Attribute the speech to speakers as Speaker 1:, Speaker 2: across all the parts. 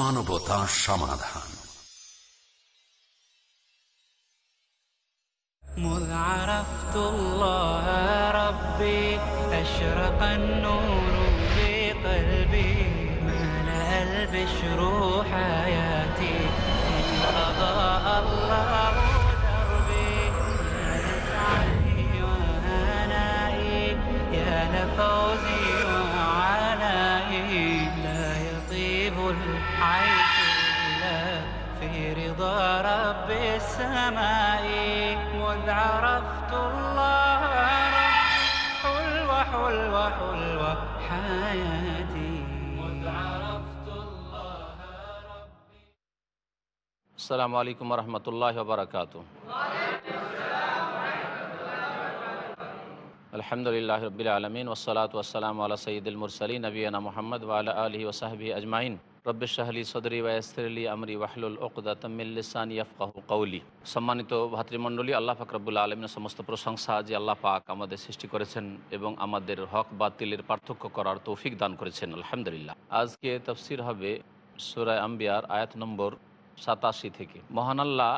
Speaker 1: মানবতা সমাধান
Speaker 2: مذ عرفت الله ربي أشرق النور في قلبي ملأ البشر حياتي أضاء الله رب السماء مذ عرفت الله ربي حلوة حلوة حلوة حياتي مذ عرفت الله ربي
Speaker 3: আসসালামু আলাইকুম রহমতুল্লাহ বারকাত আলহামদুলিল্লাহ রবিল আলমিন ওসলাত ওসালাম আল্লাহ সঈদুল মুরসলী নবীনা মোহাম্মদ ওয়ালা আলহি ওসাহবি আজমাইন রব্বিশাহলি সদরি ওয়াসরলি আমরি ওয়াহলুল ওকদা তমিল্লিসান ইয়ফকাহু কৌলি সম্মানিত ভাতৃমণ্ডলী, আল্লাহ ফাকরবুল্লা আলমিনের সমস্ত প্রশংসা যে আল্লাহ পাক আমাদের সৃষ্টি করেছেন এবং আমাদের হক বাতিলের পার্থক্য করার তৌফিক দান করেছেন, আলহামদুলিল্লাহ। আজকে তফসির হবে সুরায় আম্বিয়ার আয়াত নম্বর সাতাশি থেকে। মহান আল্লাহ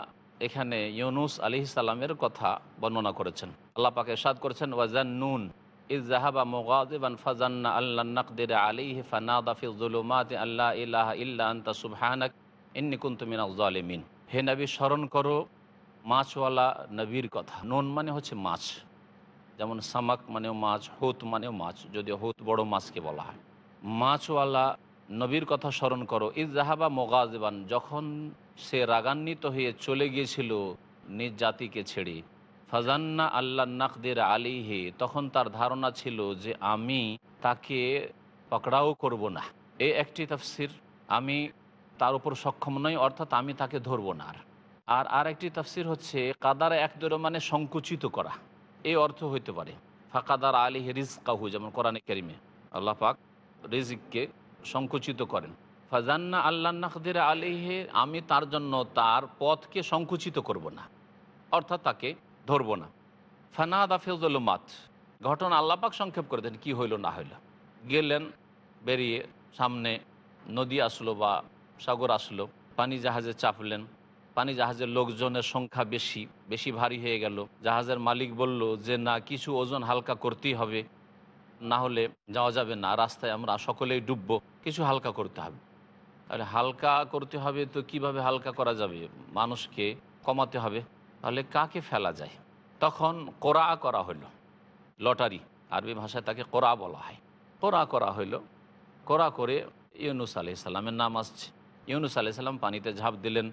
Speaker 3: এখানে ইউনুস আলি সালামের কথা বর্ণনা করেছেন। আল্লাহ পাকে সাদ করেছেন ওয়াজান নুন ইজ জাহাবা ফাজান্না আল্লাহ আল্লাহ ইলাহা হে নবী, স্মরণ করো, মাছওয়ালা নবীর কথা। নুন মানে হচ্ছে মাছ। যেমন সামাক মানেও মাছ, হুত মানেও মাছ, যদিও হুত বড় মাছকে বলা হয়। মাছওয়ালা নবীর কথা স্মরণ করো। ইজ জাহাবা মোগাজবান, যখন সে রাগান্বিত হয়ে চলে গিয়েছিল নিজ জাতিকে ছেড়ে। ফাজান্না আল্লাহ নাকদের আলিহে তখন তার ধারণা ছিল যে আমি তাকে পকড়াও করব না। এ একটি তাফসির, আমি তার উপর সক্ষম নই, অর্থাৎ আমি তাকে ধরবো না আর। আর আর একটি তাফসির হচ্ছে, কাদার এক দূর মানে সংকুচিত করা। এই অর্থ হইতে পারে, ফাকাদার আলী রিজ কাহু যেমন কোরআনে কেরিমে। আল্লাহ পাক রিজিককে সংকুচিত করেন। ফাজান্না আল্লাহ নাকদের আলিহে আমি তার জন্য তার পথকে সংকুচিত করব না। অর্থাৎ তাকে ধরব না। ফানাদ আফিজুল মাত ঘটনা আল্লাপাক সংক্ষেপ করে দেন কী হইল, না হইল। গেলেন, বেরিয়ে সামনে নদী আসলো বা সাগর আসলো, পানি জাহাজে চাপলেন। পানি জাহাজের লোকজনের সংখ্যা বেশি বেশি ভারী হয়ে গেল। জাহাজের মালিক বলল যে, না, কিছু ওজন হালকা করতেই হবে। না হলে যাওয়া যাবে না, রাস্তায় আমরা সকলেই ডুববো। কিছু হালকা করতে হবে। তাহলে হালকা করতে হবে তো কীভাবে হালকা করা যাবে? মানুষকে কমাতে হবে। তাহলে কাকে ফেলা যায়? তখন কোরা করা হলো লটারি, আরবি ভাষায় তাকে কোরা বলা হয়। কোরা করা হইল। কোরা করে ইউনুস আলি সাল্লামের নাম আসছে। ইউনুস আলি সাল্লাম পানিতে ঝাঁপ দিলেন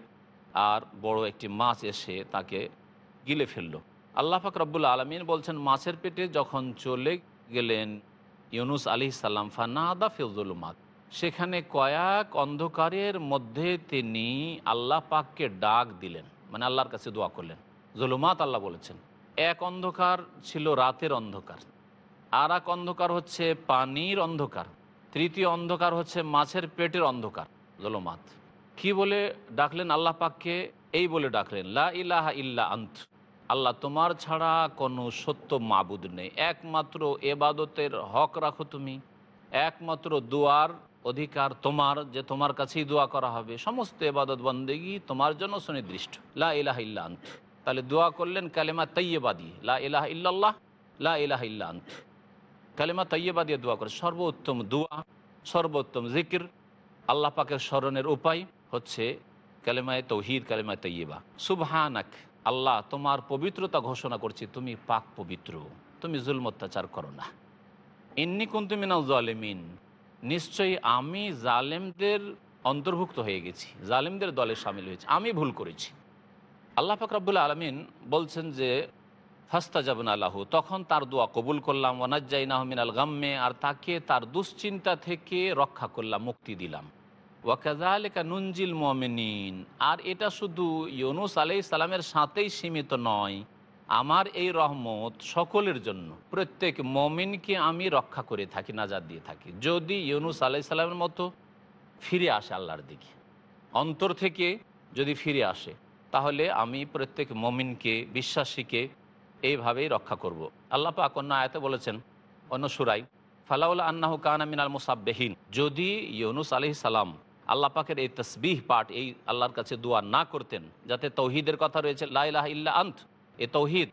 Speaker 3: আর বড় একটি মাছ এসে তাকে গিলে ফেলল। আল্লাহ ফাক রব্বুল আলমিন বলছেন, মাছের পেটে যখন চলে গেলেন ইউনুস আলি সাল্লাম ফানাদা ফিজুলমাত সেখানে কয়েক অন্ধকারের মধ্যে তিনি আল্লাহ পাককে ডাক দিলেন। মানে আল্লাহর কাছে দোয়া করলেন। জুলুমাত আল্লাহ বলেছেন। এক অন্ধকার ছিল রাতের অন্ধকার। আর এক অন্ধকার হচ্ছে পানির অন্ধকার। তৃতীয় অন্ধকার হচ্ছে মাছের পেটের অন্ধকার। জলমাত। কি বলে ডাকলেন আল্লাহ পাককে? এই বলে ডাকলেন, লা ইলাহা ইল্লা আন্ত। আল্লাহ তোমার ছাড়া কোনো সত্য মাবুদ নেই। একমাত্র এবাদতের হক রাখো তুমি। একমাত্র দোয়ার অধিকার তোমার, যে তোমার কাছেই দোয়া করা হবে। সমস্ত এবাদত বন্দেগি তোমার জন্য সুনির্দিষ্ট। লা ইলাহ ইল্লা আন্ত। তাহলে দোয়া করলেন কালেমা তৈয়বা দিয়ে। লা ইলাহ ইল্লাল্লাহ, লা ইলাহ কালেমা তৈয়বা দিয়ে দোয়া করে সর্বোত্তম দোয়া, সর্বোত্তম জিকির, আল্লাহ পাকের স্মরণের উপায় হচ্ছে কালেমায় তৌহিদ, কালেমায় তৈয়বা সুবহানাক, আল্লাহ তোমার পবিত্রতা ঘোষণা করছি, তুমি পাক পবিত্র। তুমি জুলম অত্যাচার করো না। ইন্নি কুন্তু মিনাল জালেমিন। নিশ্চয়ই আমি জালেমদের অন্তর্ভুক্ত হয়ে গেছি, জালেমদের দলে সামিল হয়েছি, আমি ভুল করেছি। আল্লাহ ফাকরাবুল আলমিন বলছেন যে ফাস্তা যাবেন আল্লাহ তখন তার দোয়া কবুল করলাম ওনাজ্জাইনা মিনাল গাম্মে, আর তাকে তার দুশ্চিন্তা থেকে রক্ষা করলাম, মুক্তি দিলাম। ওয়াকাজালেকা নুনজিল মমিনিন, আর এটা শুধু ইউনুস আলাই সালামের সাথেই সীমিত নয় আমার এই রহমত সকলের জন্য। প্রত্যেক মমিনকে আমি রক্ষা করে থাকি নাজাদ দিয়ে থাকি। যদি ইউনুস আলাই সালামের মতো ফিরে আসে আল্লাহর দিকে, অন্তর থেকে যদি ফিরে আসে, তাহলে আমি প্রত্যেক মমিনকে, বিশ্বাসীকে এইভাবেই রক্ষা করব। আল্লাহ পাক অন্য আয়াতে বলেছেন, অন্য সুরাই ফালাউল্লা আন্নাহু কানা মিনাল মুসাববেহীন। যদি ইউনুস আলহি সালাম আল্লাহ পাকের এই তসবিহ পাঠ, এই আল্লাহর কাছে দোয়া না করতেন, যাতে তৌহিদের কথা রয়েছে লাইলাহ ইল্লা আন্ত এ তৌহিদ।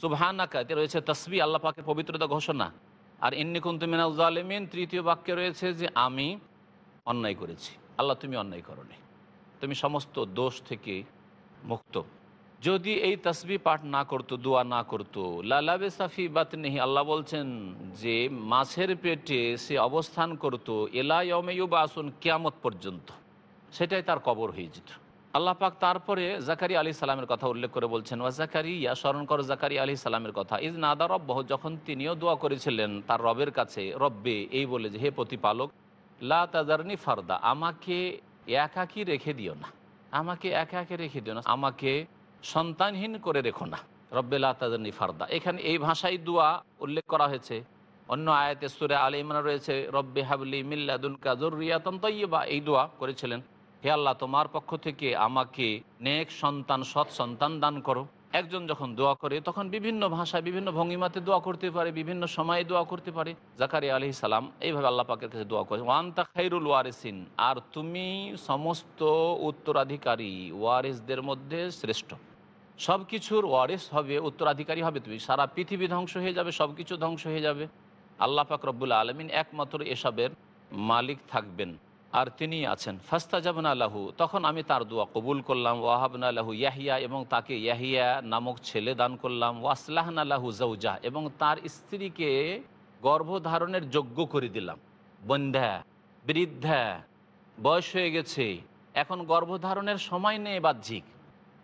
Speaker 3: সুবহানাকা, এতে রয়েছে তসবি আল্লাহ পাকের পবিত্রতা ঘোষণা। আর ইন্নি কুন্তু মিনাল জালেমিন, তৃতীয় বাক্যে রয়েছে যে, আমি অন্যায় করেছি। আল্লাহ, তুমি অন্যায় করনি। তুমি সমস্ত দোষ থেকে মুক্ত। যদি এই তসবি পাঠ না করতো, দোয়া না করতো লালাবে সাফি বাত নেহি আল্লাহ বলছেন যে, মাছের পেটে সে অবস্থান করতো এলাইমেয়ু বা আসুন কিয়ামত পর্যন্ত। সেটাই তার কবর হয়ে যেত। আল্লাহ পাক তারপরে জাকারি আলী সালামের কথা উল্লেখ করে বলছেন, ওয়া জাকারি ইয়া স্মরণ করো জাকারি আলী সালামের কথা। ইজ নাদা রব্বহ, যখন তিনিও দোয়া করেছিলেন তার রবের কাছে, রব্বে, এই বলে যে, হে প্রতিপালক, লা তাজারনি ফারদা, আমাকে একাকি রেখে দিও না। আমাকে একা একে রেখে দিও না। আমাকে সন্তানহীন করে রেখো না। রব্বেলা তাজারনি ফারদা। এখানে এই ভাষায় দোয়া উল্লেখ করা হয়েছে। অন্য আয়াতে সুরে আলী ইমরান রয়েছে, রব্বে হাবলি মিল্লাদুলকা জরুরিয়াতন তৈবা এই দোয়া করেছিলেন। হে আল্লাহ, তোমার পক্ষ থেকে আমাকে নেক সন্তান, সৎ সন্তান দান করো। একজন যখন দোয়া করে, তখন বিভিন্ন ভাষায়, বিভিন্ন ভঙ্গিমাতে দোয়া করতে পারে, বিভিন্ন সময়ে দোয়া করতে পারে। জাকারি আলি সালাম এইভাবে আল্লাহ পাকের কাছে দোয়া করে ওয়ান তা খাইরুল ওয়ারিসিন আর তুমি সমস্ত উত্তরাধিকারী ওয়ারিসদের মধ্যে শ্রেষ্ঠ। সব কিছুর ওয়ারিস হবে, উত্তরাধিকারী হবে তুমি। সারা পৃথিবী ধ্বংস হয়ে যাবে সব কিছু ধ্বংস হয়ে যাবে। আল্লাহ পাক রব্বুল আলমিন একমাত্র এসবের মালিক থাকবেন। আর তিনি আছেন। ফাস্তা যাবেন আল্লাহু তখন আমি তার দোয়া কবুল করলাম। ওয়াহাবন আল্লাহু ইয়াহিয়া এবং তাকে ইয়াহিয়া নামক ছেলে দান করলাম। ওয়াসলাহন আল্লাহু জৌজা এবং তার স্ত্রীকে গর্ভধারণের যোগ্য করে দিলাম। বন্ধ্যা বৃদ্ধা, বয়স হয়ে গেছে, এখন গর্ভধারণের সময় নেই বাহ্যিক।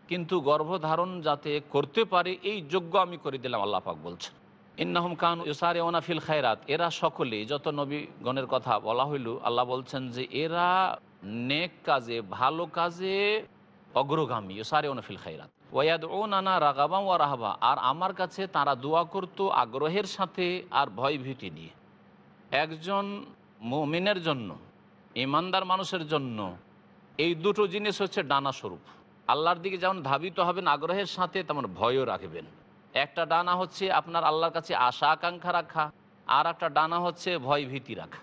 Speaker 3: কিন্তু গর্ভধারণ যাতে করতে পারে, এই যোগ্য আমি করে দিলাম, আল্লাহ পাক বলছেন। ইন্নাহম কান ইউসারে ওনাফিল খায়রাত। এরা সকলে যত নবীগণের কথা বলা হইল, আল্লাহ বলছেন যে এরা নেক কাজে, ভালো কাজে অগ্রগামী ইউসারে ওনাফিল খায়রাত। ওয়াদ ও নানা রাগাবাম ওয়া রাহাবা। আর আমার কাছে তারা দোয়া করতো আগ্রহের সাথে আর ভয় ভীতি নিয়ে। একজন মুমিনের জন্য, ইমানদার মানুষের জন্য এই দুটো জিনিস হচ্ছে ডানা স্বরূপ। আল্লাহর দিকে যেমন ধাবিত হবেন, আগ্রহের সাথে তেমন ভয়ও রাখবেন। একটা ডানা হচ্ছে আপনার আল্লাহর কাছে আশা, আকাঙ্ক্ষা রাখা, আর একটা ডানা হচ্ছে ভয়, ভীতি রাখা।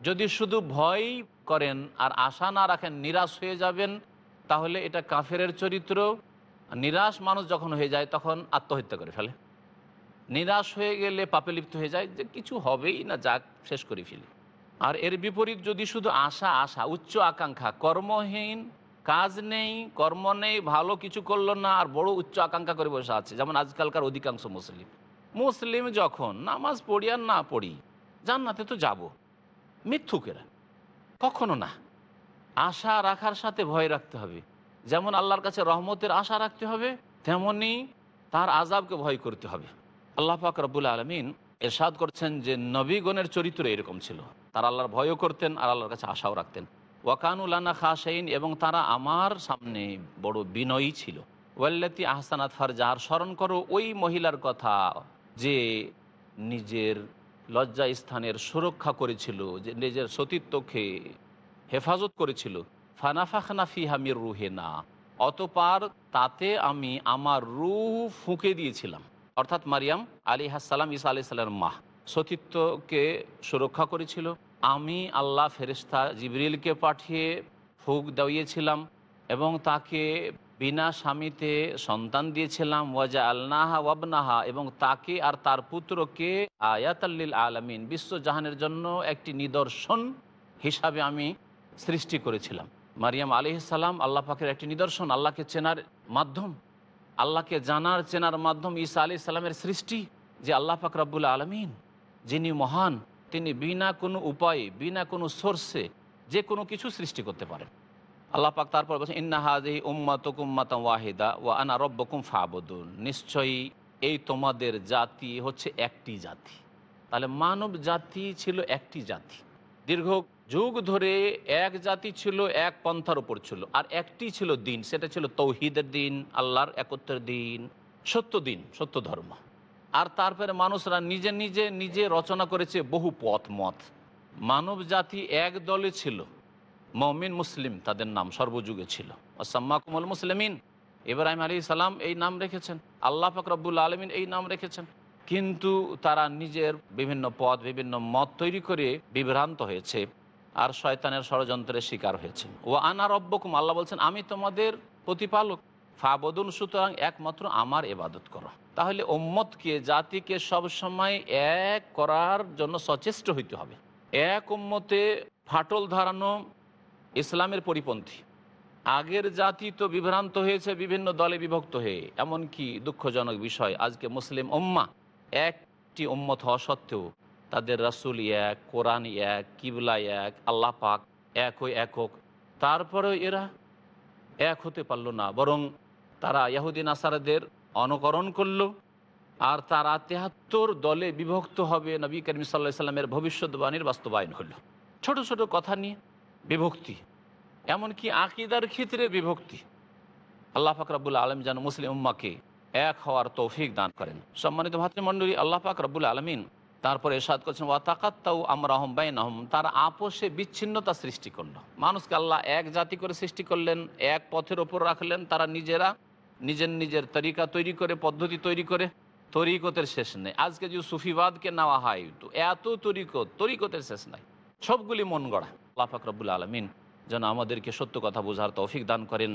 Speaker 3: যদি শুধু ভয় করেন আর আশা না রাখেন, নিরাশ হয়ে যাবেন, তাহলে এটা কাফেরের চরিত্র। নিরাশ মানুষ যখন হয়ে যায়, তখন আত্মহত্যা করে ফেলে। নিরাশ হয়ে গেলে পাপে লিপ্ত হয়ে যায়, যে কিছু হবেই না, যাক, শেষ করে ফেলি। আর এর বিপরীত, যদি শুধু আশা আশা, উচ্চ আকাঙ্ক্ষা, কর্মহীন কাজ নেই, কর্ম নেই, ভালো কিছু করল না, আর বড় উচ্চ আকাঙ্ক্ষা করে বসে আছে। যেমন আজকালকার অধিকাংশ মুসলিম। মুসলিম যখন নামাজ পড়ি আর না পড়ি, জান্নাতে তো যাব। মিথ্যুকেরা কখনো না। আশা রাখার সাথে ভয় রাখতে হবে। যেমন আল্লাহর কাছে রহমতের আশা রাখতে হবে, তেমনি তার আজাবকে ভয় করতে হবে। আল্লাহ পাক রব্বুল আলমিন এরশাদ করছেন যে, নবীগণের চরিত্র এরকম ছিল। তারা আল্লাহর ভয়ও করতেন আর আল্লাহর কাছে আশাও রাখতেন। ওয়াকানুলানা খাসাইন এবং তারা আমার সামনে বড় বিনয়ী ছিল। ওয়াল্লাতি আহসানাত ফার যাহার স্মরণ করো ওই মহিলার কথা যে নিজের লজ্জা স্থানের সুরক্ষা করেছিল, যে নিজের সতীত্বকে হেফাজত করেছিল। ফানাফাখানা ফি হামির রুহে না অতপার তাতে আমি আমার রুহ ফুঁকে দিয়েছিলাম। অর্থাৎ মারিয়াম আলী হাসালাম ইসা আলি সাল্লামের মা সতীত্বকে সুরক্ষা করেছিল। আমি আল্লাহ ফেরিস্তা জিবরিলকে পাঠিয়ে ফুক দাইয়েছিলাম এবং তাকে বিনা স্বামীতে সন্তান দিয়েছিলাম। ওয়াজা আলনাহা ওয়াবনাহা এবং তাকে আর তার পুত্রকে আয়াতাল্লিল আলমিন বিশ্বজাহানের জন্য একটি নিদর্শন হিসাবে আমি সৃষ্টি করেছিলাম। মারিয়াম আলি সাল্লাম আল্লাহ পাকের একটি নিদর্শন, আল্লাহকে চেনার মাধ্যম, আল্লাহকে জানার, চেনার মাধ্যম ঈসা আলি সাল্লামের সৃষ্টি, যে আল্লাহ পাক রব্বুল আলমিন, যিনি মহান তিনি বিনা কোনো উপায়ে, বিনা কোনো সোর্সে যে কোনো কিছু সৃষ্টি করতে পারেন। আল্লাহ পাক তারপর বলছেন ইন্নাহাদি উম্মাতুক উম্মাতাম ওয়াহিদা ও আনা রব্বকুম ফাবুদুন। নিশ্চয়ই এই তোমাদের জাতি হচ্ছে একটি জাতি। তাহলে মানব জাতি ছিল একটি জাতি। দীর্ঘ যুগ ধরে এক জাতি ছিল, এক পন্থার উপর ছিল। আর একটি ছিল দিন, সেটা ছিল তৌহিদের দিন, আল্লাহর একত্রের দিন, সত্য দিন, সত্য ধর্ম। আর তারপরে মানুষরা নিজে নিজে নিজে রচনা করেছে বহু পথ মত মানব জাতি এক দলে ছিল। মমিন মুসলিম তাদের নাম সর্বযুগে ছিল। আসাম্মাকুমল মুসলিমিন। ইব্রাহিম আলী সালাম এই নাম রেখেছেন। আল্লাহ ফকরবুল আলমিন এই নাম রেখেছেন। কিন্তু তারা নিজের বিভিন্ন পদ, বিভিন্ন মত তৈরি করে বিভ্রান্ত হয়েছে আর শয়তানের ষড়যন্ত্রের শিকার হয়েছে। ও আনা রব্বকুম, আল্লাহ বলছেন, আমি তোমাদের প্রতিপালক। ফাবদুন, সুতরাং একমাত্র আমার এবাদত করো। তাহলে ওম্মতকে জাতিকে সবসময় এক করার জন্য সচেষ্ট হইতে হবে। এক উম্মতে ফাটল ধারানো ইসলামের পরিপন্থী। আগের জাতি তো বিভ্রান্ত হয়েছে, বিভিন্ন দলে বিভক্ত হয়ে। এমনকি দুঃখজনক বিষয়, আজকে মুসলিম উম্মা একটি উম্মত হওয়া সত্ত্বেও তাদের রাসুল এক, কোরআন এক, কিবলা এক, আল্লাহ পাক এক ওই একক তারপরেও এরা এক হতে পারল না, বরং তারা ইয়াহুদ্দিন আসারাদের অনুকরণ করল আর তারা তেহাত্তর দলে বিভক্ত হবে নবী করিম সাল্লাহ সাল্লামের ভবিষ্যৎবাণীর বাস্তবায়ন হলো। ছোট ছোট কথা নিয়ে বিভক্তি, এমনকি আকিদার ক্ষেত্রে বিভক্তি। আল্লাহ ফাকরাবুল আলম যেন মুসলিম উম্মাকে এক হওয়ার তৌফিক দান করেন। সম্মানিত ভাতৃমণ্ডলী, আল্লাহ পাক রব্বুল আলমিন তারপরে এরশাদ করছেন ওয়াতাকাত্তাউ আমরা হম বাইন আহম তারা আপোষে বিচ্ছিন্নতা সৃষ্টি করল। মানুষকে আল্লাহ এক জাতি করে সৃষ্টি করলেন, এক পথের ওপর রাখলেন, তারা নিজেরা নিজের নিজের তরিকা তৈরি করে, পদ্ধতি তৈরি করে, তরিকতের শেষ নেই। আজকে যদি সুফিবাদকে নেওয়া হয়, তো এত তরিকত, তরিকতের শেষ নাই। সবগুলি মন গড়া। আল্লাহ ফাকরবুল আলমিন যেন আমাদেরকে সত্য কথা বোঝার তৌফিক দান করেন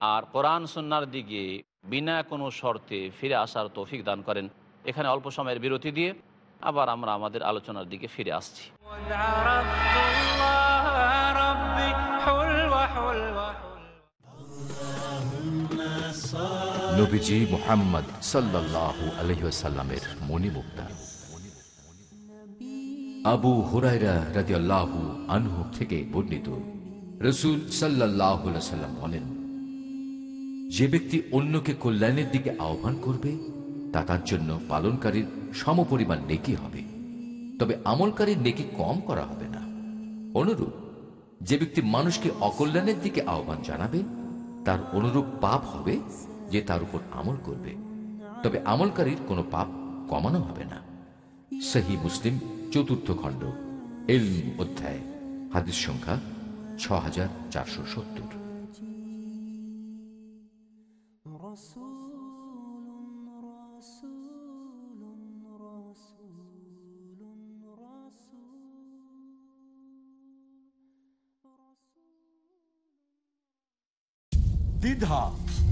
Speaker 3: আর কোরআন সন্ন্যার দিকে বিনা কোনো শর্তে ফিরে আসার তৌফিক দান করেন। এখানে অল্প সময়ের বিরতি দিয়ে আবার আমরা আমাদের আলোচনার দিকে ফিরে আসছি।
Speaker 4: নবীজি মোহাম্মদ আবু আনহু থেকে বর্ণিত বলেন, যে ব্যক্তি অন্যকে কল্যাণের দিকে আহ্বান করবে, তা তার জন্য পালনকারীর সমপরিমাণ নেকি হবে। তবে আমলকারীর নেকি কম করা হবে না। অনুরূপ, যে ব্যক্তি মানুষকে অকল্যাণের দিকে আহ্বান জানাবে, তার অনুরূপ পাপ হবে যে তার উপর আমল করবে। তবে আমলকারীর কোনো পাপ কমানো হবে না। সেহি মুসলিম, চতুর্থ খণ্ড, এলম অধ্যায়, হাদিস সংখ্যা ছ হাজার চারশো সত্তর।
Speaker 5: দ্বিধা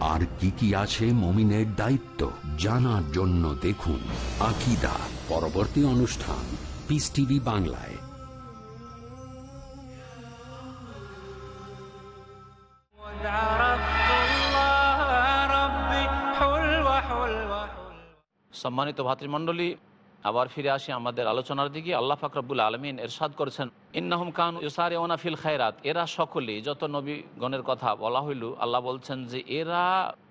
Speaker 1: আর কি কি আছে মমিনের দায়িত্ব জানার জন্য দেখুন আকিদা পরবর্তী অনুষ্ঠান পিস টিভি বাংলায়।
Speaker 3: সম্মানিত ভাতৃমণ্ডলী আবার ফিরে আসি আমাদের আলোচনার দিকে। আল্লাহ ফাকরাবুল আলমিন এরশাদ করেছেন, ইন্নাহুম খান ইউসারে ওনাফিল খায়রাত। এরা সকলেই, যত নবীগণের কথা বলা হইল, আল্লাহ বলছেন যে এরা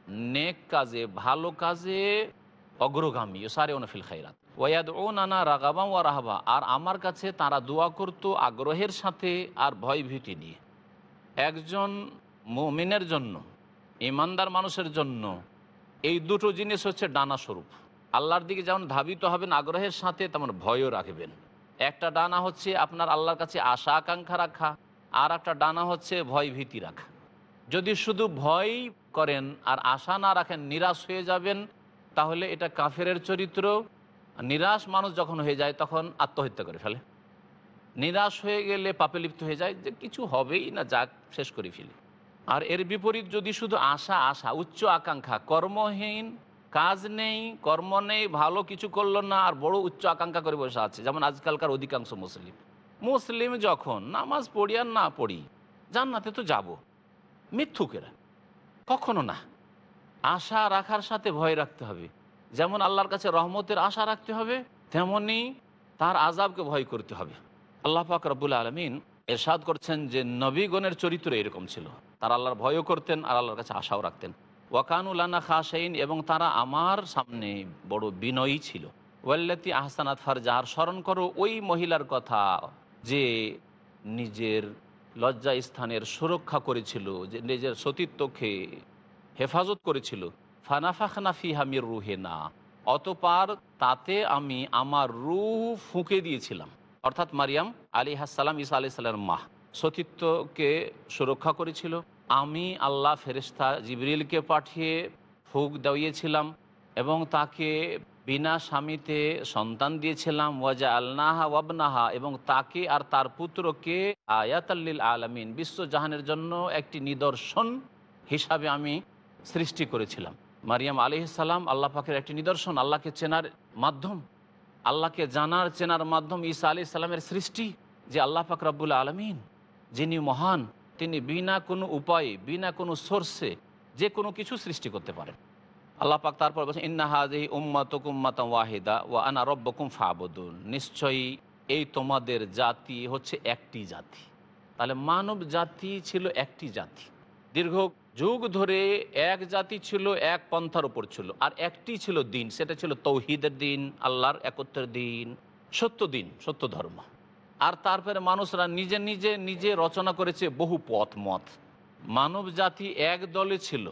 Speaker 3: নেক কাজে, ভালো কাজে অগ্রগামী ইউসারে ওনাফিল খায়রাত। ওয়াদ ও নানা রাগাবা ওয়া রাহাবা। আর আমার কাছে তারা দোয়া করত আগ্রহের সাথে আর ভয় ভীতি নিয়ে। একজন মুমিনের জন্য, ইমানদার মানুষের জন্য এই দুটো জিনিস হচ্ছে ডানা স্বরূপ। আল্লাহর দিকে যেমন ধাবিত হবেন, আগ্রহের সাথে তেমন ভয়ও রাখবেন। একটা ডানা হচ্ছে আপনার আল্লাহর কাছে আশা, আকাঙ্ক্ষা রাখা, আর একটা ডানা হচ্ছে ভয়, ভীতি রাখা। যদি শুধু ভয় করেন আর আশা না রাখেন, নিরাশ হয়ে যাবেন, তাহলে এটা কাফেরের চরিত্র। নিরাশ মানুষ যখন হয়ে যায়, তখন আত্মহত্যা করে ফেলে। নিরাশ হয়ে গেলে পাপে লিপ্ত হয়ে যায়, যে কিছু হবেই না, যাক, শেষ করে ফেলি। আর এর বিপরীত, যদি শুধু আশা আশা, উচ্চ আকাঙ্ক্ষা, কর্মহীন কাজ নেই, কর্ম নেই, ভালো কিছু করল না, আর বড় উচ্চ আকাঙ্ক্ষা করে বসে আছে। যেমন আজকালকার অধিকাংশ মুসলিম। মুসলিম যখন নামাজ পড়ি আর না পড়ি, জান্নাতে তো যাব। মিথ্যুকেরা কখনো না। আশা রাখার সাথে ভয় রাখতে হবে। যেমন আল্লাহর কাছে রহমতের আশা রাখতে হবে, তেমনি তার আজাবকে ভয় করতে হবে। আল্লাহ পাক রব্বুল আলমিন এরশাদ করছেন যে, নবীগণের চরিত্র এরকম ছিল। তারা আল্লাহর ভয়ও করতেন আর আল্লাহর কাছে আশাও রাখতেন। ওয়াকানুল্লানা খাসাইন এবং তারা আমার সামনে বড় বিনয়ী ছিল। ওয়াল্লাতি আহসানাত ফারজাহার স্মরণ করো ওই মহিলার কথা যে নিজের লজ্জা স্থানের সুরক্ষা করেছিল, যে নিজের সতীত্বকে হেফাজত করেছিল। ফানাফাখনা রুহে না অতপার তাতে আমি আমার রুহ ফুঁকে দিয়েছিলাম। অর্থাৎ মারিয়াম আলী হাসালাম ইসা আলি সাল্লামের মা সতীত্বকে সুরক্ষা করেছিল। আমি আল্লাহ ফেরেস্তা জিবরিলকে পাঠিয়ে ফুক দাইয়েছিলাম এবং তাকে বিনা স্বামীতে সন্তান দিয়েছিলাম। ওয়াজা আলনাহা ওয়াবনাহা এবং তাকে আর তার পুত্রকে আয়াতাল্লিল আলমিন বিশ্বজাহানের জন্য একটি নিদর্শন হিসাবে আমি সৃষ্টি করেছিলাম। মারিয়াম আলি সালাম আল্লাহ পাকের একটি নিদর্শন, আল্লাহকে চেনার মাধ্যম, আল্লাহকে জানার, চেনার মাধ্যম ঈসা আলি সাল্লামের সৃষ্টি, যে আল্লাহ পাক রব্বুল আলমিন, যিনি মহান তিনি বিনা কোনো উপায়ে, বিনা কোনো সোর্সে যে কোনো কিছু সৃষ্টি করতে পারেন। আল্লাহ পাক তারপর বলছেন ইন্নাহাদি উম্মাতুকুম্মাতা ওয়াহিদা ওয়া আনা রব্বকুম ফাবুদুন। নিশ্চয়ই এই তোমাদের জাতি হচ্ছে একটি জাতি। তাহলে মানব জাতি ছিল একটি জাতি। দীর্ঘ যুগ ধরে এক জাতি ছিল, এক পন্থার উপর ছিল। আর একটি ছিল দিন, সেটা ছিল তৌহিদের দিন, আল্লাহর একত্রের দিন, সত্য দিন, সত্য ধর্ম। আর তারপরে মানুষরা নিজে নিজে নিজে রচনা করেছে বহু পথ মত। মানব জাতি এক দলে ছিল।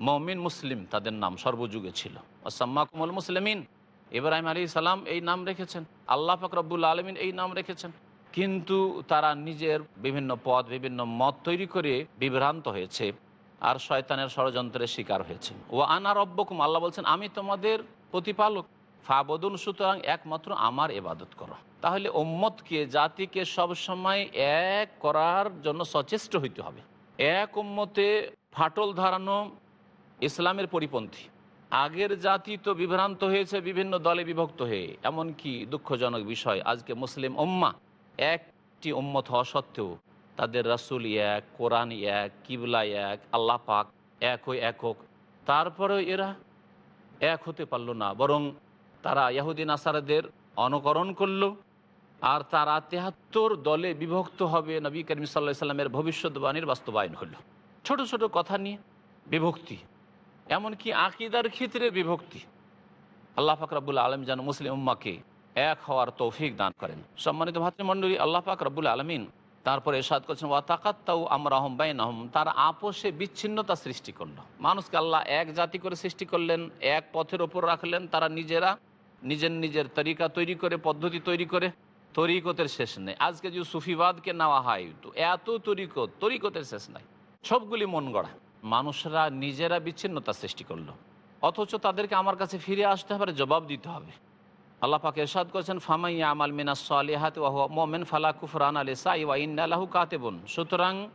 Speaker 3: মমিন, মুসলিম তাদের নাম সর্বযুগে ছিল। আসাম্মাকুমল মুসলিমিন। ইব্রাহিম আলী সালাম এই নাম রেখেছেন। আল্লাহ ফকরবুল আলমিন এই নাম রেখেছেন। কিন্তু তারা নিজের বিভিন্ন পদ, বিভিন্ন মত তৈরি করে বিভ্রান্ত হয়েছে আর শয়তানের ষড়যন্ত্রের শিকার হয়েছে। ও আনা রব্বকুম, আল্লাহ বলছেন, আমি তোমাদের প্রতিপালক। ফাবদুন, সুতরাং একমাত্র আমার এবাদত করো। তাহলে ওম্মতকে জাতিকে সবসময় এক করার জন্য সচেষ্ট হইতে হবে। এক উম্মতে ফাটল ধারানো ইসলামের পরিপন্থী। আগের জাতি তো বিভ্রান্ত হয়েছে, বিভিন্ন দলে বিভক্ত হয়ে। এমনকি দুঃখজনক বিষয়, আজকে মুসলিম উম্মা একটি উম্মত হওয়া সত্ত্বেও তাদের রাসুল এক, কোরআন এক, কিবলা এক, আল্লাহ পাক এক হই একক তারপরেও এরা এক হতে পারল না, বরং তারা ইয়াহুদ্দিন আসারাদের অনুকরণ করল আর তারা তেহাত্তর দলে বিভক্ত হবে নবী করিম সাল্লাহ সাল্লামের ভবিষ্যৎবাণীর বাস্তবায়ন হলো। ছোট ছোট কথা নিয়ে বিভক্তি, এমনকি আকিদার ক্ষেত্রে বিভক্তি। আল্লাহ ফাকরাবুল আলম যেন মুসলিম উম্মাকে এক হওয়ার তৌফিক দান করেন। সম্মানিত ভাতৃমণ্ডলী, আল্লাহ পাক রব্বুল আলমিন তারপরে এরশাদ করছেন ওয়াতাকাত্তাউ আমরা হম বাইনাহম তার আপোষে বিচ্ছিন্নতা সৃষ্টি করল। মানুষকে আল্লাহ এক জাতি করে সৃষ্টি করলেন, এক পথের ওপর রাখলেন, তারা নিজেরা নিজের নিজের তরিকা তৈরি করে, পদ্ধতি তৈরি করে, তরিকতের শেষ নেই। আজকে যদি সুফিবাদকে নেওয়া হয়, তো এত তরিকত, তরিকতের শেষ নাই। সবগুলি মন গড়া। মানুষরা নিজেরা বিচ্ছিন্নতা সৃষ্টি করল। অথচ তাদেরকে আমার কাছে ফিরে আসতে হবে, জবাব দিতে হবে। আল্লাহ এরশাদ করেছেন ফামাইয়া আমাল মিনাস সালিহাত ওয়া হুয়া মুমিন, ফালা কুফরান আলী সাই ওয়া ইন্না লাহু কাতিবুন। সুতরাং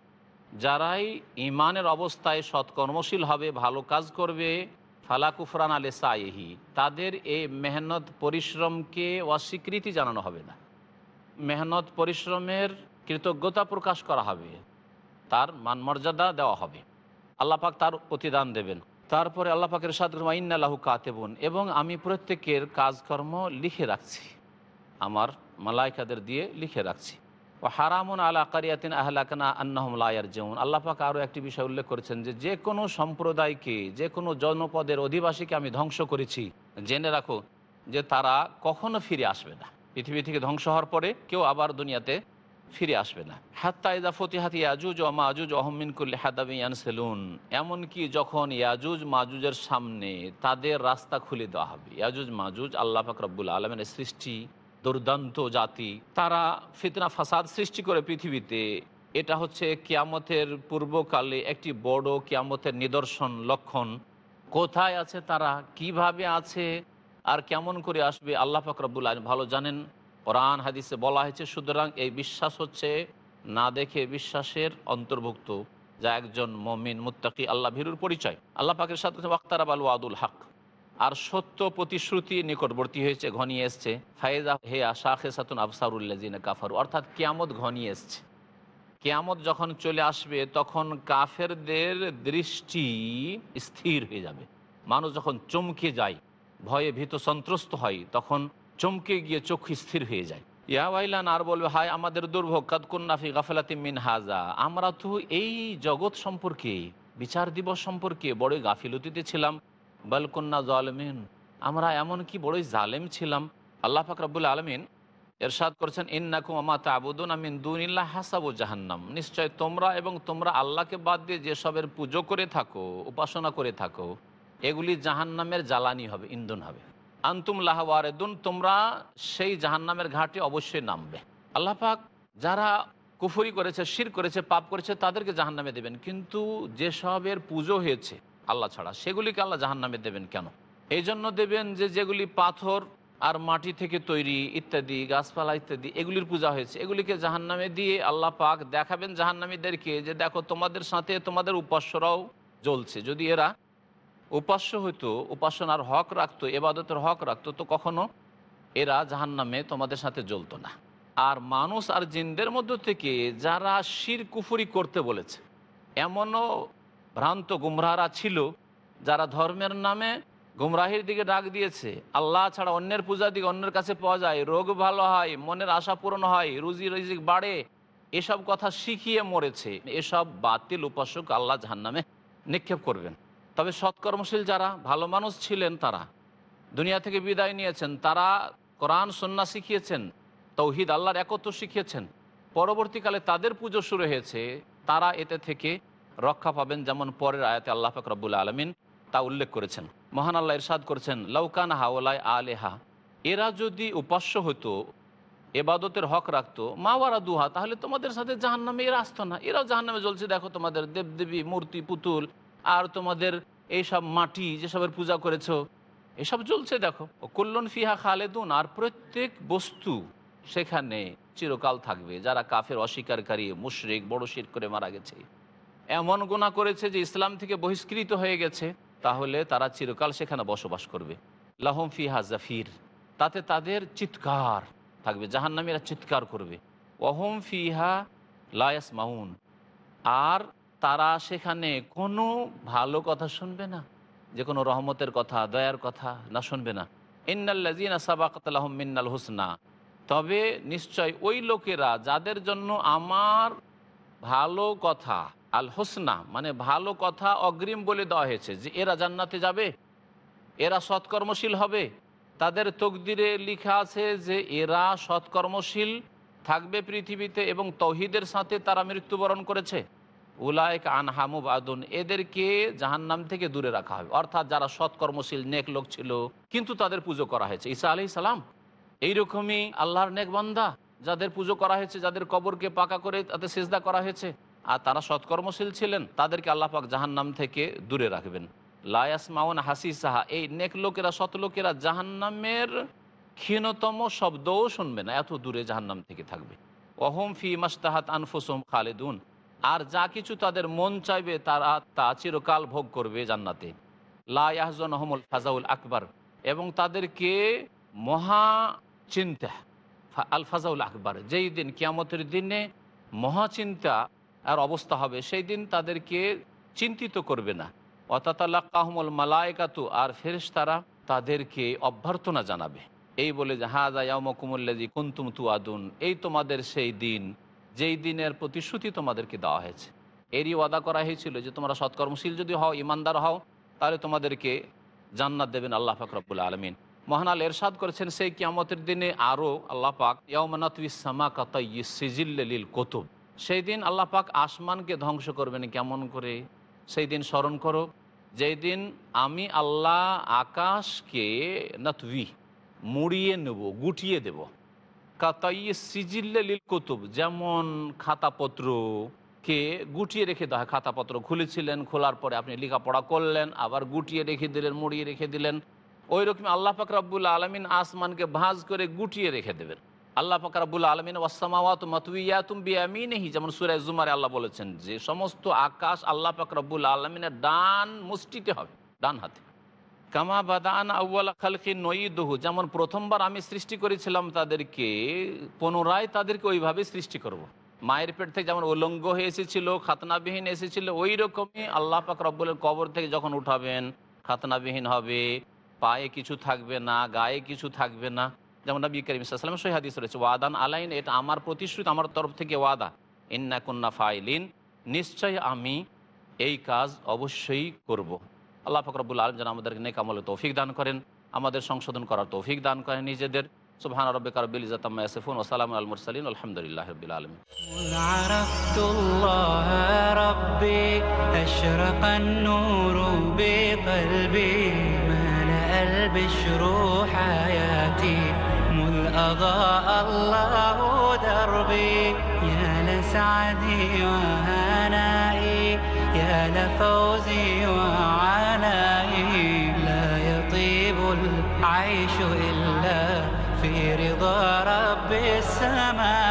Speaker 3: যারাই ইমানের অবস্থায় সৎকর্মশীল হবে, ভালো কাজ করবে ফালা কুফরান আলে সাইহি তাদের এই মেহনত পরিশ্রমকে অস্বীকৃতি জানানো হবে না। মেহনত পরিশ্রমের কৃতজ্ঞতা প্রকাশ করা হবে। তার মানমর্যাদা দেওয়া হবে। আল্লাপাক তার প্রতিদান দেবেন। তারপরে আল্লাপাকের সাদ ইন্নাল্লাহু কাতেবুন এবং আমি প্রত্যেকের কাজকর্ম লিখে রাখছি। আমার মালাইকাদের দিয়ে লিখে রাখছি। ও হারামুন আলা কারিয়াতিন আহলাকানা আন্নাহম লায়ার যেমন আল্লাপাক আরও একটি বিষয় উল্লেখ করেছেন যে যে কোনো সম্প্রদায়কে, যে কোনো জনপদের অধিবাসীকে আমি ধ্বংস করেছি। জেনে রাখো যে তারা কখনো ফিরে আসবে না। পৃথিবী থেকে ধ্বংস হওয়ার পরে কেউ আবার দুনিয়াতে ফিরে আসবে না। হাত্তা ইদা ফতিহাত ইয়াজুজ ও মাজুজ অহমিন কুল্লি হাদাবি সেলুন এমনকি যখন ইয়াজুজ মাজুজের সামনে তাদের রাস্তা খুলে দেওয়া হবে। ইয়াজুজ মাজুজ আল্লাহ পাক আলমের সৃষ্টি দুর্দান্ত জাতি। তারা ফিতনা ফাসাদ সৃষ্টি করে পৃথিবীতে। এটা হচ্ছে কিয়ামতের পূর্বকালে একটি বড় কিয়ামতের নিদর্শন লক্ষণ। কোথায় আছে তারা? কীভাবে আছে? আর কেমন করে আসবে? আল্লাহ ফাকরাবুল আলম ভালো জানেন? কোরআন, হাদিসে বলা হয়েছে, সুতরাং এই বিশ্বাস হচ্ছে না দেখে বিশ্বাসের অন্তর্ভুক্ত। যা একজন মমিন, মুত্তাকি, আল্লাহ ভীরুর পরিচয়। আল্লাহ পাকের সাথে ওয়াক্তারাব ওয়াদুল হক। আর সত্য প্রতিশ্রুতি নিকটবর্তী হয়েছে, ঘনিয়ে এসছে। ফায়েজা হে আশা খেসাতুন আফসারুল্লাজিন কাফারু। অর্থাৎ কেয়ামত ঘনিয়ে এসছে। কেয়ামত যখন চলে আসবে, তখন কাফেরদের দৃষ্টি স্থির হয়ে যাবে। মানুষ যখন চমকে যায়, ভয়ে ভীত সন্ত্রস্ত হয়, তখন চমকে গিয়ে চোখ স্থির হয়ে যায়। ইয়াওয়াইলান আর বলবে, হায়, আমাদের দুর্ভোগ। কাদকুন্নাফি গাফেলাতি মিন হাজা আমরা তো এই জগৎ সম্পর্কে, বিচার দিবস সম্পর্কে বড় গাফিলতিতে ছিলাম। বালকন্যা জালমিন। আমরা এমন কি বড়ই জালেম ছিলাম। আল্লাহ ফাকরাবুল আলমিন এরশাদ করেছেন, ইন্নাকুম আমা তাবুদুন আমিন দুনিল্লা হাসাবু জাহান্নাম। নিশ্চয় তোমরা এবং তোমরা আল্লাহকে বাদ দিয়ে যেসবের পুজো করে থাকো, উপাসনা করে থাকো, এগুলি জাহান্নামের জ্বালানি হবে, ইন্ধন হবে। আন্তুম লাহওয়ারেদুন তোমরা সেই জাহান্নামের ঘাটে অবশ্যই নামবে। আল্লাহ পাক যারা কুফুরি করেছে, শির করেছে, পাপ করেছে, তাদেরকে জাহান্নামে দেবেন। কিন্তু যেসবের পুজো হয়েছে আল্লাহ ছাড়া। সেগুলিকে আল্লাহ জাহান্নামে দেবেন কেন? এই জন্য দেবেন যে যেগুলি পাথর আর মাটি থেকে তৈরি ইত্যাদি, গাছপালা ইত্যাদি, এগুলির পূজা হয়েছে। এগুলিকে জাহান্নামে দিয়ে আল্লাহ পাক দেখাবেন জাহান্নামীদেরকে যে দেখো তোমাদের সাথে তোমাদের উপাস্যরাও জ্বলছে। যদি এরা উপাস্য হইতো, উপাসনার হক রাখতো, এবাদতের হক রাখতো, তো কখনো এরা জাহান্নামে তোমাদের সাথে জ্বলতো না। আর মানুষ আর জিনদের মধ্য থেকে যারা শির কুফুরি করতে বলেছে, এমনও ভ্রান্ত গুমরাহরা ছিল, যারা ধর্মের নামে গুমরাহির দিকে ডাক দিয়েছে। আল্লাহ ছাড়া অন্যের পূজা দিকে অন্যের কাছে পাওয়া যায়। রোগ ভালো হয়, মনের আশা পূরণ হয়, রুজি রুজি বাড়ে, এসব কথা শিখিয়ে মরেছে। এসব বাতিল উপাসক আল্লাহ জাহান্নামে নিক্ষেপ করবেন। তবে সৎকর্মশীল যারা, ভালো মানুষ ছিলেন তারা, দুনিয়া থেকে বিদায় নিয়েছেন, তারা কোরআন সন্না শিখিয়েছেন, তৌহিদ আল্লাহর একত্র শিখিয়েছেন। পরবর্তীকালে তাদের পুজো শুরু হয়েছে, তারা এতে থেকে রক্ষা পাবেন যেমন পরের আয়াতে আল্লাহ ফাকরাবুল আলমিন তা উল্লেখ করেছেন। মহান আল্লাহ ইরশাদ করেছেন লৌকান হাওলায় আলেহা এরা যদি উপাস্য হতো এবাদতের হক রাখতো মাওয়ারা দুহা তাহলে তোমাদের সাথে জাহান্নামে এরা আসতো না। এরাও জাহান্নামে জ্বলছে, দেখো তোমাদের দেবদেবী, মূর্তি, পুতুল, আর তোমাদের এইসব মাটি, যেসবের পূজা করেছ, এসব চলছে দেখো। কল্যাণ ফিহা খালেদুন, আর প্রত্যেক বস্তু সেখানে চিরকাল থাকবে, যারা কাফের, অস্বীকারী, মুশরিক বড় শির করে মারা গেছে। এমন গুণা করেছে যে ইসলাম থেকে বহিষ্কৃত হয়ে গেছে, তাহলে তারা চিরকাল সেখানে বসবাস করবে। লাহম ফিহা জাফির, তাতে তাদের চিৎকার থাকবে, জাহান্নামীরা চিৎকার করবে। অহম ফিহা লায়াস মাউন আর তারা সেখানে কোনো ভালো কথা শুনবে না, যে কোনো রহমতের কথা, দয়ার কথা না শুনবে না। ইন্নাল্লাজিনা সাবাকাতালাহম মিন্নাল হুসনা, তবে নিশ্চয় ওই লোকেরা যাদের জন্য আমার ভালো কথা আল হোসনা মানে ভালো কথা অগ্রিম বলে দেওয়া হয়েছে যে এরা জান্নাতে যাবে, এরা সৎকর্মশীল হবে। তাদের তকদিরে লিখা আছে যে এরা সৎকর্মশীল থাকবে পৃথিবীতে এবং তৌহিদের সাথে তারা মৃত্যুবরণ করেছে। উলায়ক আনহামুব আদুন এদেরকে জাহান্নাম থেকে দূরে রাখা হবে। অর্থাৎ যারা সৎকর্মশীল, নেক লোক ছিল, কিন্তু তাদের পুজো করা হয়েছে। ঈসা আলি সালাম, এইরকমই আল্লাহর নেক বান্দা, যাদের পুজো করা হয়েছে, যাদের কবরকে পাকা করে তাদের সেজদা করা হয়েছে। আর তারা সৎকর্মশীল ছিলেন, তাদেরকে আল্লাহ পাক জাহান্নাম থেকে দূরে রাখবেন। লায়াস মাউন হাসি সাহা এই নেক লোকেরা, সৎ লোকেরা জাহান্নামের ক্ষীণতম শব্দও শুনবে না, এত দূরে জাহান্নাম থেকে থাকবে। অহম ফি মাস্তাহাত আনফুসুম খালেদুন, আর যা কিছু তাদের মন চাইবে, তারা তা চিরকাল ভোগ করবে জান্নাতে। লাহজন আহমুল ফাজাউল আকবর, এবং তাদেরকে মহা চিন্তা আল ফাজাউল আকবর, যেই দিন কিয়ামতের দিনে মহাচিন্তা আর অবস্থা হবে সেই দিন তাদেরকে চিন্তিত করবে না। অতাতাল্লাকাহমুল মালায়কাতু, আর ফেরেশ তারা তাদেরকে অভ্যর্থনা জানাবে। এই বলে যে হাজা ইয়ামকুমুল্লাজি কুন্তুম তু আদুন এই তোমাদের সেই দিন, যেই দিনের প্রতিশ্রুতি তোমাদেরকে দেওয়া হয়েছে। এরই ওয়াদা করা হয়েছিল যে, তোমরা সৎকর্মশীল যদি হও ইমানদার হও, তাহলে তোমাদেরকে জান্নাত দেবেন আল্লাহ পাক আলমিন। মহানাল এরশাদ করেছেন, সেই কিয়ামতের দিনে আরও আল্লাহ পাক ইয়ামানাতুইসামা কাতাই সিজিল্লিল কতুব সেই দিন আল্লাহ পাক আসমানকে ধ্বংস করবেন কেমন করে? সেই দিন স্মরণ করো, যেই দিন আমি আল্লাহ আকাশকে নাতবি, মুড়িয়ে নেব, গুটিয়ে দেব। কাতাই সিজিল্লিল কুতুব, যেমন খাতাপত্র কে গুটিয়ে রেখে দেওয়া খাতাপত্র খুলেছিলেন, খোলার পরে আপনি লেখাপড়া করলেন, আবার গুটিয়ে রেখে দিলেন, মুড়িয়ে রেখে দিলেন। ওই রকম আল্লাহ পাক রাব্বুল আলমিন আসমানকে ভাঁজ করে গুটিয়ে রেখে দেবেন। আল্লাহ পাক রাব্বুল আলমিন ওয়াসামাওয়াত মাতুইয়াতুম বিয়ামিনহি, যেমন সূরা জুমারে আল্লাহ বলেছেন যে সমস্ত আকাশ আল্লাহ পাক রাব্বুল আলমিনের ডান মুষ্টিতে হবে, ডান হাতে কামা বাদান আউ্য়াল খালকি নঈদহু, যেমন প্রথমবার আমি সৃষ্টি করেছিলাম তাদেরকে, পুনরায় তাদেরকে ওইভাবে সৃষ্টি করব। মায়ের পেট থেকে যেমন উলঙ্গ হয়ে এসেছিল, খাতনাবিহীন এসেছিল ওই রকমই আল্লাহ পাক রব্বুলের কবর থেকে যখন উঠাবেন, খাতনাবিহীন হবে, পায়ে কিছু থাকবে না, গায়ে কিছু থাকবে না যেমন নবী করিম ইসলাম সহি হাদিস রয়েছে, ওয়াদান আলাইন, এটা আমার প্রতিশ্রুতি, আমার তরফ থেকে ওয়াদা। ইন্না কুন্না ফাইলিন নিশ্চয় আমি এই কাজ অবশ্যই করব। আল্লাহ ফকরবুল আলম যেন আমাদেরকে নেক আমলে তৌফিক দান করেন, আমাদের সংশোধন করার তৌফিক দান করেন নিজেদের। সুহান রব্বিক রব্বিল ইজ্জাতি আম্মা ইয়াসিফুন, ওয়া সালামু আলাল মুরসালিন, আলহামদুলিল্লাহি রাব্বিল আলামিন।
Speaker 2: আরাফতুল্লাহ রাব্বি নূরু বিকলবি মালা আল বিশরু أضاء الله دربي. يا لسعدي وهنائي يا لفوزي وعنائي لا يطيب العيش إلا في رضا رب السماء.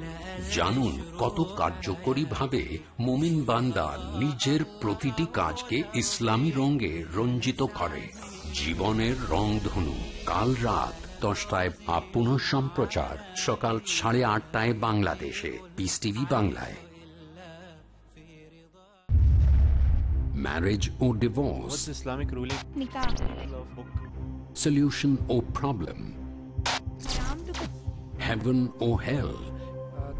Speaker 1: জানুন কত কার্যকরী ভাবে মোমিন বান্দা নিজের প্রতিটি কাজকে ইসলামী রঙে রঞ্জিত করে। জীবনের রং ধনু কাল রাত দশটায় আপন সম্প্রচার সকাল সাড়ে আটটায় বাংলাদেশে। পিস টিভি বাংলায়। Marriage O divorce
Speaker 6: Islamic ruling?
Speaker 1: Solution or problem? Heaven or hell?